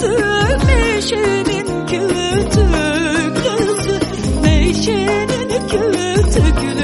kızı Neşenin kötü kızı Neşenin kötü kızı